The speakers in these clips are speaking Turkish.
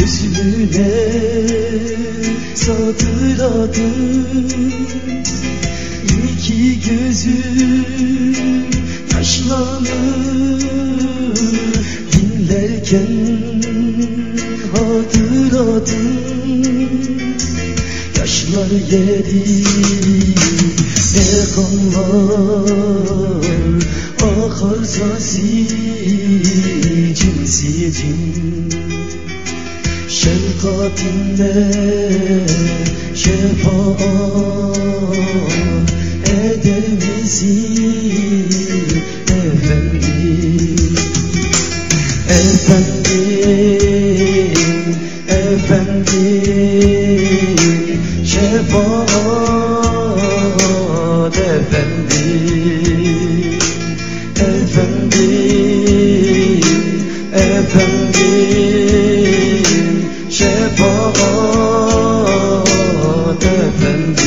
Hüznüne satıradın İki gözüm taşlanır Dinlerken hatıradın Yaşlar yedi ne kanlar akar sazim sicim Şefkatinle şefaat 我的天地。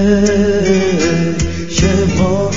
Şefkatinle şefaat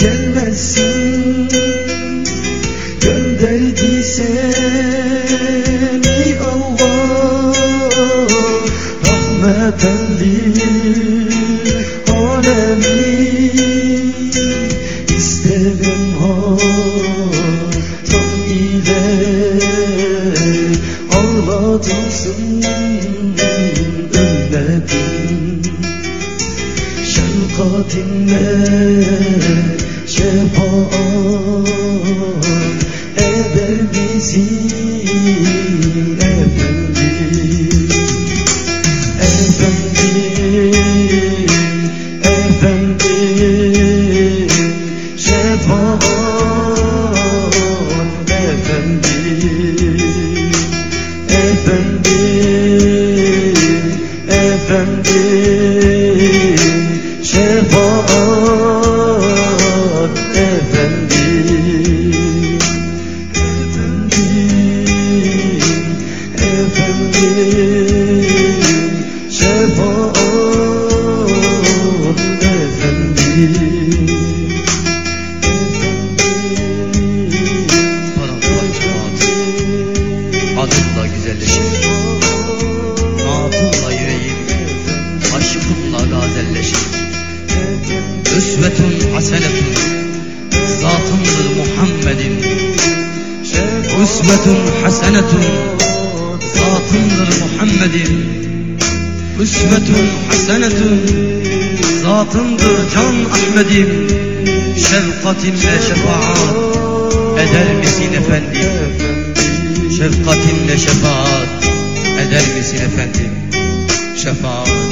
gelmezsin Gönderdi seni Allah Rahmeten lil alemin İsterim hatam ile Ağlatılsın Şefkatinle Üsvetun hasenetun Zatındır Muhammed'in Üsvetun hasenetun Zatındır Muhammed'in Üsvetun hasenetun Zatındır Can Ahmet'im. Şefkatinle şefaat Eder misin efendim? Şefkatinle şefaat eder misin efendim? Şefaat